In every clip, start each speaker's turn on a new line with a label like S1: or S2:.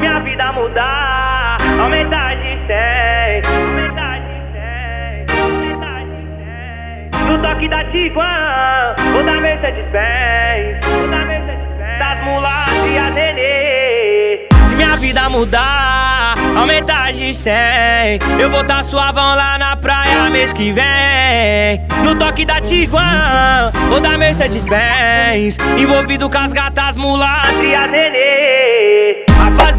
S1: minha vida mudar, aumentar de 100, aumentar de 100, aumentar de 100. No toque da Tiguan, vou dar Mercedes Benz, vou dar Mercedes Benz. Das mulatas e a nenê. Se minha vida mudar, aumentar de 100, eu vou tá suavão lá na praia mês que vem. No toque da Tiguan, vou dar Mercedes Benz, envolvido com as gatas mulatas e a nenê.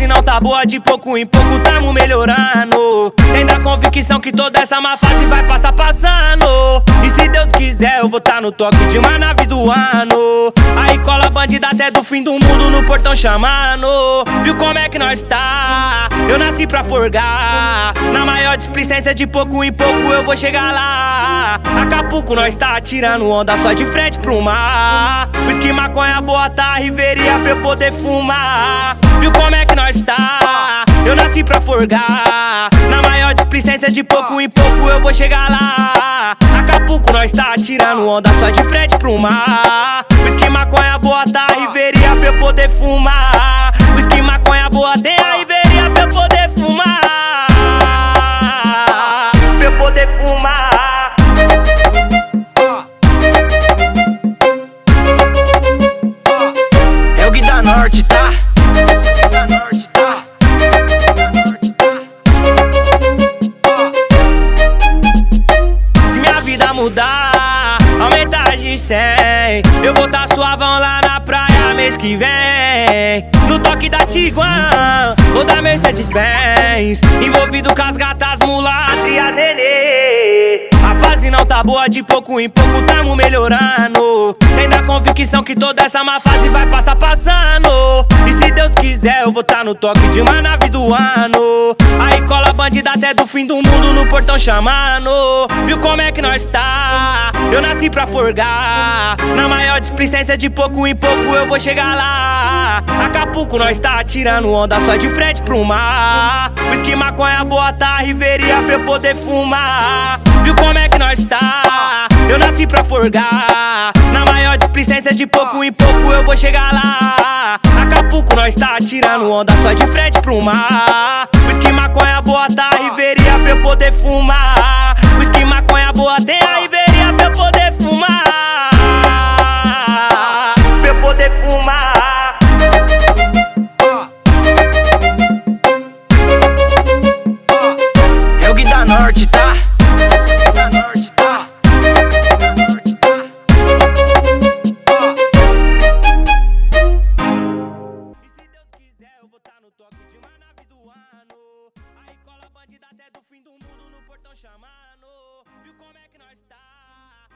S1: A fase não tá boa, de pouco em pouco tamo melhorando. Tem da convicção que toda essa má fase vai passar passando. E se Deus quiser, eu vou tá no toque de uma nave do ano. Aí cola bandida até do fim do mundo no portão chamando. Viu como é que nós tá? Eu nasci pra forgar. Na maior displicência, de pouco em pouco eu vou chegar lá. Acapulco nós tá tirando onda só de frente pro mar. Whisky, maconha, boa tá, riveria pra eu poder fumar. Viu como é que nós tá? Eu nasci pra forgar. Na maior displicência, de pouco em pouco eu vou chegar lá. Acapulco nós tá tirando onda só de frente pro mar. Whisky, maconha, boa tá, riveria pra eu poder fumar. Fumar.
S2: É o Gui da Norte, tá? Da da?
S1: Se vida mudar, aumentar de 100, eu vou tá suavão lá na praia mês que vem. No toque da Tiguan, vou dar Mercedes Benz, envolvido com as gatas mulatas e a nenê. Boa, de pouco em pouco tamo melhorando. Tem da convicção que toda essa má fase vai passar passando. E se Deus quiser, eu vou tá no toque de uma nave do ano. Aí cola bandida até do fim do mundo no portão chamando. Viu como é que nós tá? Eu nasci pra forgar. Na maior displicência, de pouco em pouco eu vou chegar lá. Acapulco nós tá tirando onda só de frente pro mar. Whisky, maconha, boa tá, riveria pra eu poder fumar. Na maior displicência, de pouco em pouco eu vou chegar lá. Acapulco nós tá tirando onda só de frente pro mar. Whisky, maconha, boa tá, riveria pra eu poder fumar. Portão chamando. Viu como é que nós tá?